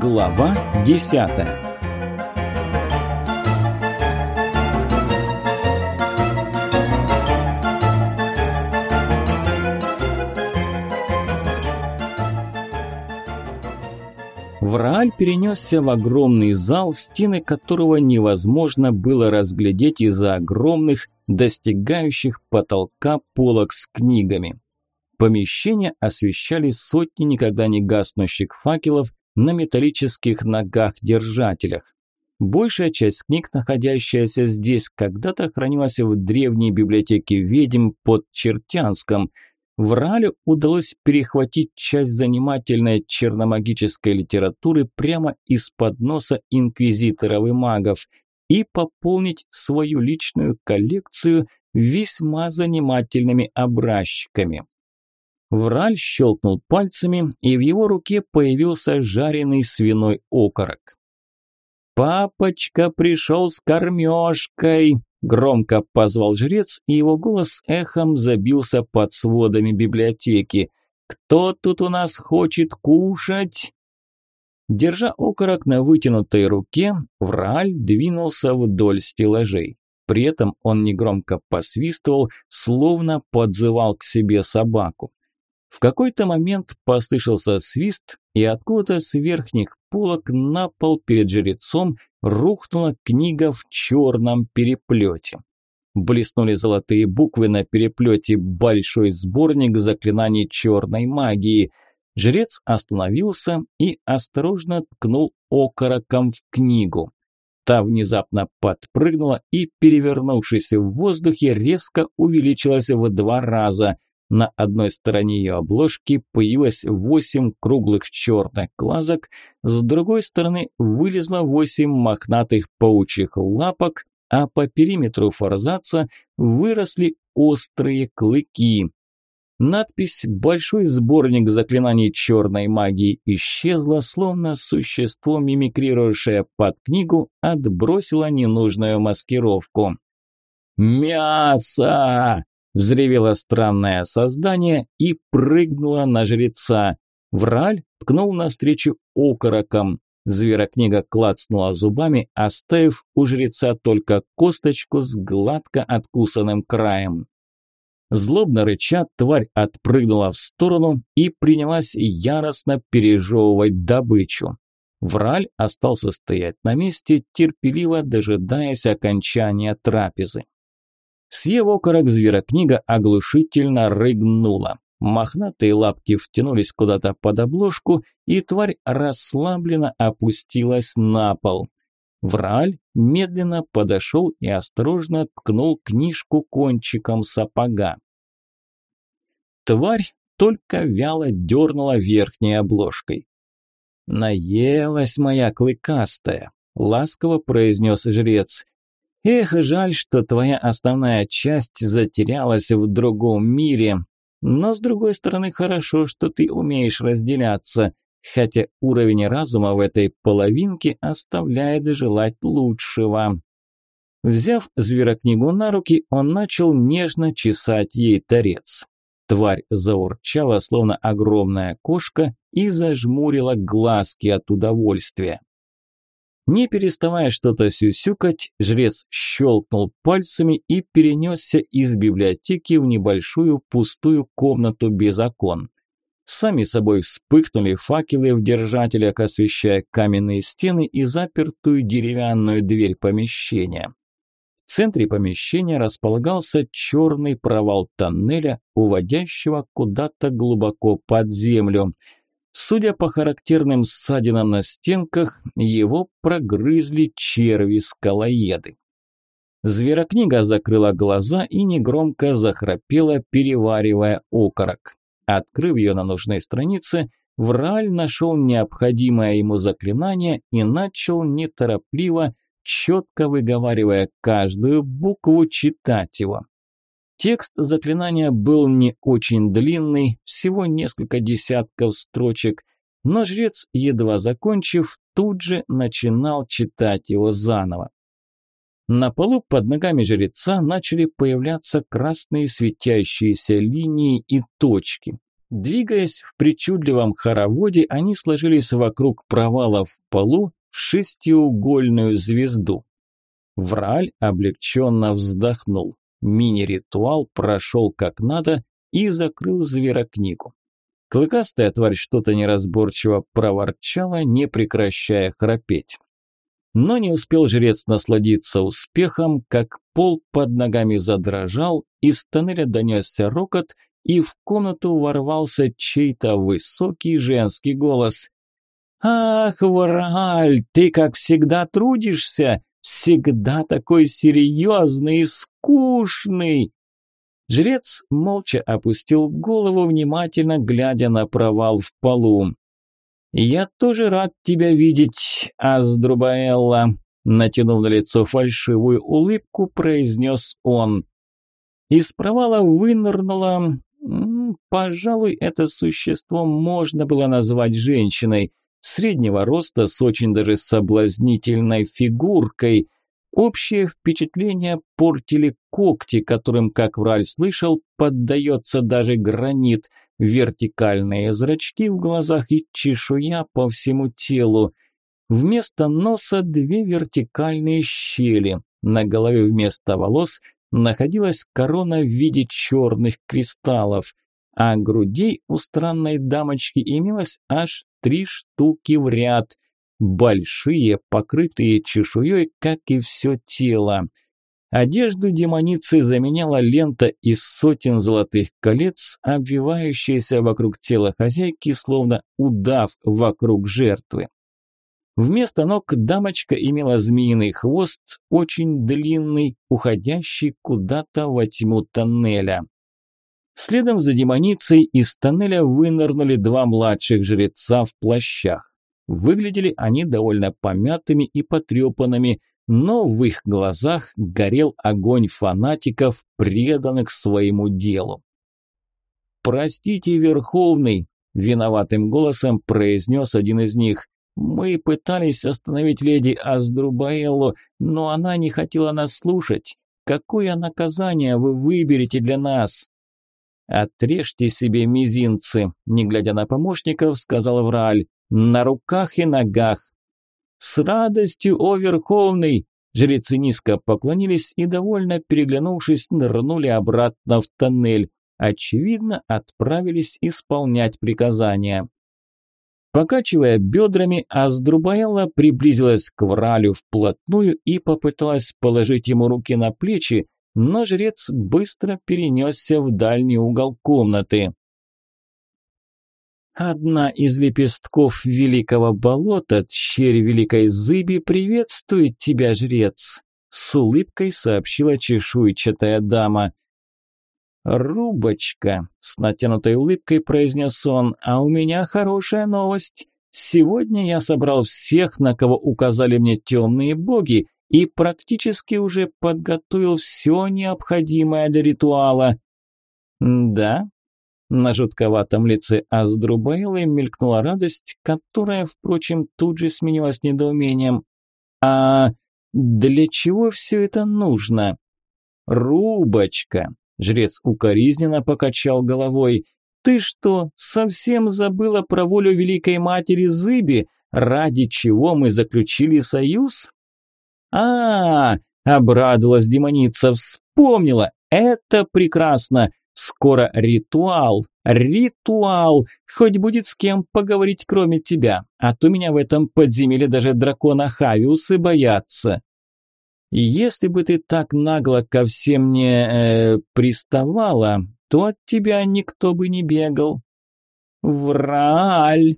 Глава десятая Врааль перенесся в огромный зал, стены которого невозможно было разглядеть из-за огромных, достигающих потолка полок с книгами. Помещение освещали сотни никогда не гаснущих факелов на металлических ногах-держателях. Большая часть книг, находящаяся здесь, когда-то хранилась в древней библиотеке ведьм под Чертянском. Рале удалось перехватить часть занимательной черномагической литературы прямо из-под носа инквизиторов и магов и пополнить свою личную коллекцию весьма занимательными образчиками. Враль щелкнул пальцами, и в его руке появился жареный свиной окорок. «Папочка пришел с кормежкой!» – громко позвал жрец, и его голос эхом забился под сводами библиотеки. «Кто тут у нас хочет кушать?» Держа окорок на вытянутой руке, Врааль двинулся вдоль стеллажей. При этом он негромко посвистывал, словно подзывал к себе собаку. В какой-то момент послышался свист, и откуда-то с верхних полок на пол перед жрецом рухнула книга в черном переплете. Блеснули золотые буквы на переплете «Большой сборник заклинаний черной магии». Жрец остановился и осторожно ткнул окороком в книгу. Та внезапно подпрыгнула и, перевернувшись в воздухе, резко увеличилась в два раза – на одной стороне ее обложки появилось восемь круглых черных глазок, с другой стороны вылезло восемь мохнатых паучьих лапок, а по периметру форзаца выросли острые клыки. Надпись «Большой сборник заклинаний черной магии» исчезла, словно существо, мимикрирующее под книгу, отбросило ненужную маскировку. «Мясо!» Взревело странное создание и прыгнуло на жреца. Враль ткнул навстречу окороком. Зверокнига клацнула зубами, оставив у жреца только косточку с гладко откусанным краем. Злобно рыча, тварь отпрыгнула в сторону и принялась яростно пережевывать добычу. Враль остался стоять на месте, терпеливо дожидаясь окончания трапезы. Съев окорок, зверокнига оглушительно рыгнула. Мохнатые лапки втянулись куда-то под обложку, и тварь расслабленно опустилась на пол. Враль медленно подошел и осторожно ткнул книжку кончиком сапога. Тварь только вяло дернула верхней обложкой. «Наелась моя клыкастая», – ласково произнес жрец. Эх, жаль, что твоя основная часть затерялась в другом мире. Но, с другой стороны, хорошо, что ты умеешь разделяться, хотя уровень разума в этой половинке оставляет желать лучшего. Взяв зверокнигу на руки, он начал нежно чесать ей торец. Тварь заурчала, словно огромная кошка, и зажмурила глазки от удовольствия. Не переставая что-то сюсюкать, жрец щелкнул пальцами и перенесся из библиотеки в небольшую пустую комнату без окон. Сами собой вспыхнули факелы в держателях, освещая каменные стены и запертую деревянную дверь помещения. В центре помещения располагался черный провал тоннеля, уводящего куда-то глубоко под землю – Судя по характерным ссадинам на стенках, его прогрызли черви-скалоеды. Зверокнига закрыла глаза и негромко захрапела, переваривая окорок. Открыв ее на нужной странице, Враль нашел необходимое ему заклинание и начал неторопливо, четко выговаривая каждую букву, читать его. Текст заклинания был не очень длинный, всего несколько десятков строчек, но жрец, едва закончив, тут же начинал читать его заново. На полу под ногами жреца начали появляться красные светящиеся линии и точки. Двигаясь в причудливом хороводе, они сложились вокруг провала в полу в шестиугольную звезду. Враль облегченно вздохнул. Мини-ритуал прошел как надо и закрыл зверокнигу. Клыкастая тварь что-то неразборчиво проворчала, не прекращая храпеть. Но не успел жрец насладиться успехом, как пол под ногами задрожал, из тоннеля донесся рокот, и в комнату ворвался чей-то высокий женский голос. «Ах, Враль, ты, как всегда, трудишься! Всегда такой серьезный и скучный!» Жрец молча опустил голову, внимательно глядя на провал в полу. «Я тоже рад тебя видеть, Аздрубаэлла», натянув на лицо фальшивую улыбку, произнес он. Из провала вынырнула... Пожалуй, это существо можно было назвать женщиной. Среднего роста, с очень даже соблазнительной фигуркой – Общее впечатление портили когти, которым, как Враль слышал, поддается даже гранит, вертикальные зрачки в глазах и чешуя по всему телу. Вместо носа две вертикальные щели, на голове вместо волос находилась корона в виде черных кристаллов, а грудей у странной дамочки имелось аж три штуки в ряд – большие, покрытые чешуей, как и все тело. Одежду демоницы заменяла лента из сотен золотых колец, обвивающаяся вокруг тела хозяйки, словно удав вокруг жертвы. Вместо ног дамочка имела змеиный хвост, очень длинный, уходящий куда-то во тьму тоннеля. Следом за демоницей из тоннеля вынырнули два младших жреца в плащах. Выглядели они довольно помятыми и потрепанными, но в их глазах горел огонь фанатиков, преданных своему делу. «Простите, Верховный», – виноватым голосом произнес один из них. «Мы пытались остановить леди Аздрубаэллу, но она не хотела нас слушать. Какое наказание вы выберете для нас?» «Отрежьте себе мизинцы», – не глядя на помощников, сказал Врааль на руках и ногах. «С радостью, о Верховный!» Жрецы низко поклонились и, довольно переглянувшись, нырнули обратно в тоннель. Очевидно, отправились исполнять приказания. Покачивая бедрами, Аздрубаэла приблизилась к Вралю вплотную и попыталась положить ему руки на плечи, но жрец быстро перенесся в дальний угол комнаты. Одна из лепестков великого болота, тщерь великой зыби, приветствует тебя, жрец, с улыбкой сообщила чешуйчатая дама. «Рубочка», – с натянутой улыбкой произнес он, – «а у меня хорошая новость. Сегодня я собрал всех, на кого указали мне темные боги, и практически уже подготовил все необходимое для ритуала». «Да?» На жутковатом лице Аздрубаилы мелькнула радость, которая, впрочем, тут же сменилась недоумением. «А для чего все это нужно?» «Рубочка!» – жрец укоризненно покачал головой. «Ты что, совсем забыла про волю Великой Матери Зыби, ради чего мы заключили союз?» «А, -а, -а обрадовалась демоница, вспомнила, это прекрасно. Скоро ритуал, ритуал, хоть будет с кем поговорить кроме тебя, а то меня в этом подземелье даже дракона Хавиусы боятся. Если бы ты так нагло ко всем не э, приставала, то от тебя никто бы не бегал. Враль!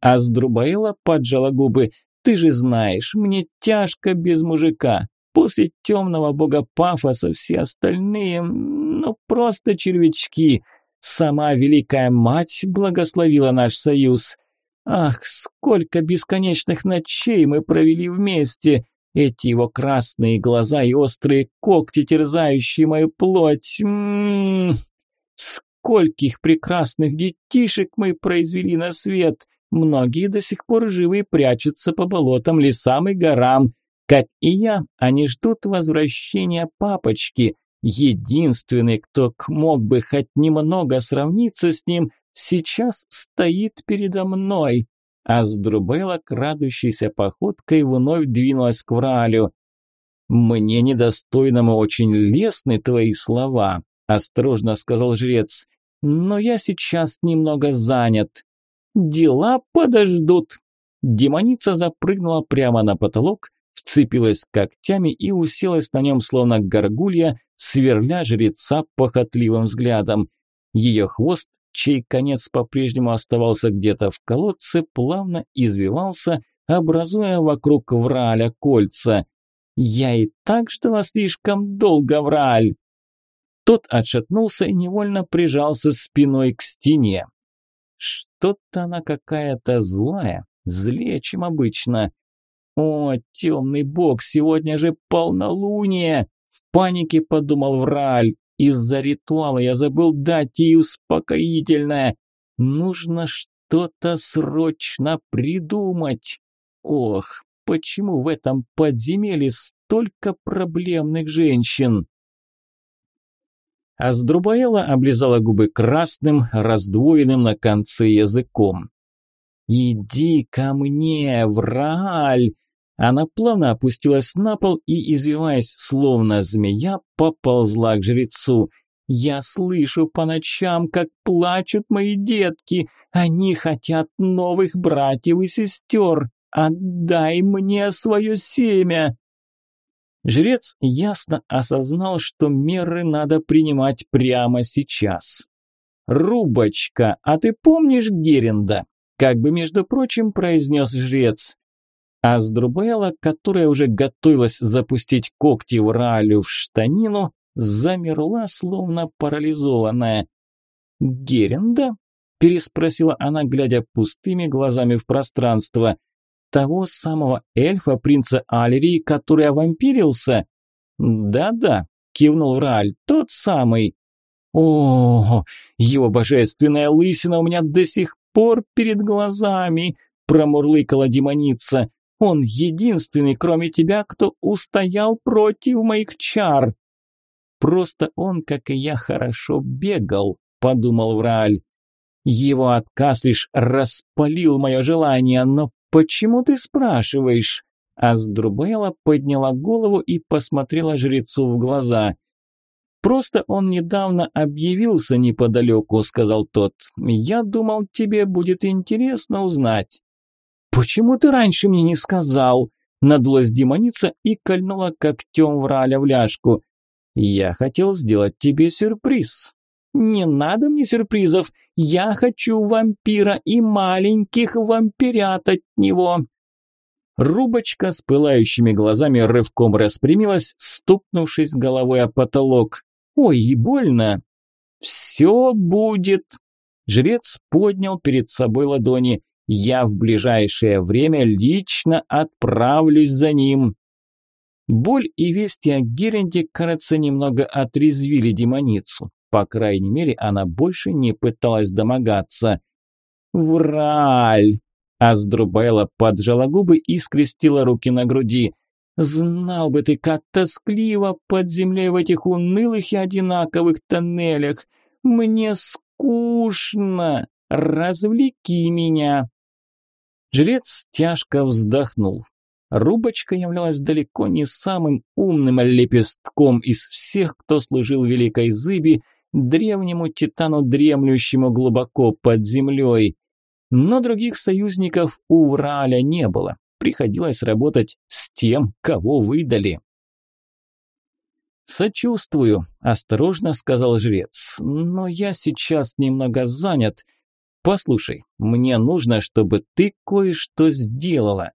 Аздрубаила поджала губы. Ты же знаешь, мне тяжко без мужика. После темного бога Пафоса все остальные ну просто червячки. Сама Великая Мать благословила наш союз. Ах, сколько бесконечных ночей мы провели вместе. Эти его красные глаза и острые когти, терзающие мою плоть. М -м -м. Скольких прекрасных детишек мы произвели на свет. Многие до сих пор живы и прячутся по болотам, лесам и горам. Как и я, они ждут возвращения папочки. Единственный, кто мог бы хоть немного сравниться с ним, сейчас стоит передо мной. А Сдрубела, крадущейся походкой, вновь двинулась к Вралю. «Мне недостойному очень лестны твои слова», – осторожно сказал жрец. «Но я сейчас немного занят. Дела подождут». Демоница запрыгнула прямо на потолок, вцепилась когтями и уселась на нем, словно горгулья, сверля жреца похотливым взглядом. Ее хвост, чей конец по-прежнему оставался где-то в колодце, плавно извивался, образуя вокруг Враля кольца. «Я и так ждала слишком долго, Враль!» Тот отшатнулся и невольно прижался спиной к стене. Что-то она какая-то злая, злее, чем обычно. «О, темный бог, сегодня же полнолуние!» В панике подумал Враль. Из-за ритуала я забыл дать ей успокоительное. Нужно что-то срочно придумать. Ох, почему в этом подземелье столько проблемных женщин? Аздрубаэла облизала губы красным, раздвоенным на конце языком. «Иди ко мне, Врааль!» Она плавно опустилась на пол и, извиваясь словно змея, поползла к жрецу. «Я слышу по ночам, как плачут мои детки. Они хотят новых братьев и сестер. Отдай мне свое семя!» Жрец ясно осознал, что меры надо принимать прямо сейчас. «Рубочка, а ты помнишь Геренда?» Как бы, между прочим, произнес жрец. А Сдрубела, которая уже готовилась запустить когти в Ралю в штанину, замерла, словно парализованная. «Геренда?» – переспросила она, глядя пустыми глазами в пространство. «Того самого эльфа, принца Алерии, который овампирился?» «Да-да», – кивнул Раль, – «тот самый». «О, его божественная лысина у меня до сих пор перед глазами», – промурлыкала демоница. Он единственный, кроме тебя, кто устоял против моих чар. Просто он, как и я, хорошо бегал, подумал Врааль. Его отказ лишь распалил мое желание, но почему ты спрашиваешь? Аздрубела подняла голову и посмотрела жрецу в глаза. «Просто он недавно объявился неподалеку», – сказал тот. «Я думал, тебе будет интересно узнать». «Почему ты раньше мне не сказал?» Надулась демоница и кольнула когтем Враля в ляжку. «Я хотел сделать тебе сюрприз». «Не надо мне сюрпризов. Я хочу вампира и маленьких вампирят от него». Рубочка с пылающими глазами рывком распрямилась, стукнувшись головой о потолок. «Ой, и больно!» «Все будет!» Жрец поднял перед собой ладони. Я в ближайшее время лично отправлюсь за ним. Боль и вести о Геренде, кажется, немного отрезвили демоницу. По крайней мере, она больше не пыталась домогаться. «Враль!» Аздрубайла поджала губы и скрестила руки на груди. «Знал бы ты, как тоскливо под землей в этих унылых и одинаковых тоннелях! Мне скучно! Развлеки меня!» Жрец тяжко вздохнул. Рубочка являлась далеко не самым умным лепестком из всех, кто служил Великой Зыби, древнему титану, дремлющему глубоко под землей. Но других союзников у Ураля не было. Приходилось работать с тем, кого выдали. «Сочувствую», – осторожно сказал жрец, – «но я сейчас немного занят. Послушай, мне нужно, чтобы ты кое-что сделала.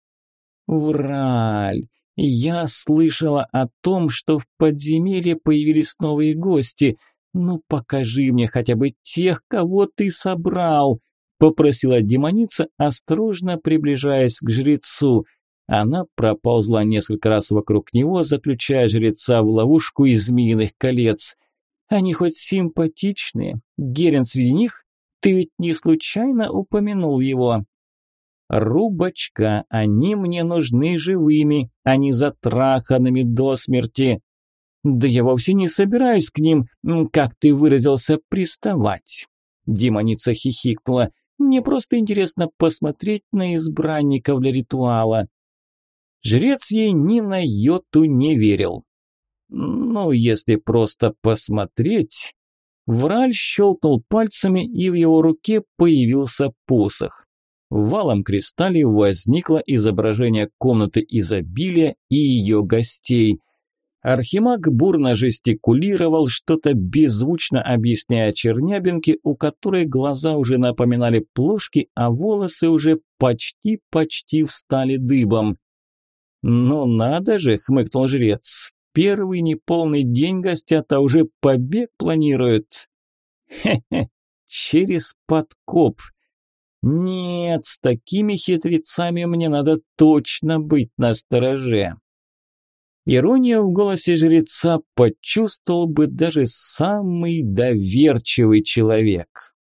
Враль, я слышала о том, что в подземелье появились новые гости. Ну покажи мне хотя бы тех, кого ты собрал, попросила демоница, осторожно приближаясь к жрецу. Она проползла несколько раз вокруг него, заключая жреца в ловушку из змеиных колец. Они хоть симпатичные, Герен среди них, ты ведь не случайно упомянул его? Рубочка, они мне нужны живыми, а не затраханными до смерти. Да я вовсе не собираюсь к ним, как ты выразился, приставать. демоница хихикнула. Мне просто интересно посмотреть на избранников для ритуала. Жрец ей ни на йоту не верил. Ну, если просто посмотреть... Враль щелкнул пальцами, и в его руке появился посох. В валом кристалле возникло изображение комнаты изобилия и ее гостей. Архимаг бурно жестикулировал, что-то беззвучно объясняя Чернябинке, у которой глаза уже напоминали плошки, а волосы уже почти-почти встали дыбом. «Ну надо же!» – хмыкнул жрец. «Первый неполный день гостят, уже побег планируют». «Хе-хе, через подкоп. Нет, с такими хитрецами мне надо точно быть настороже». Иронию в голосе жреца почувствовал бы даже самый доверчивый человек.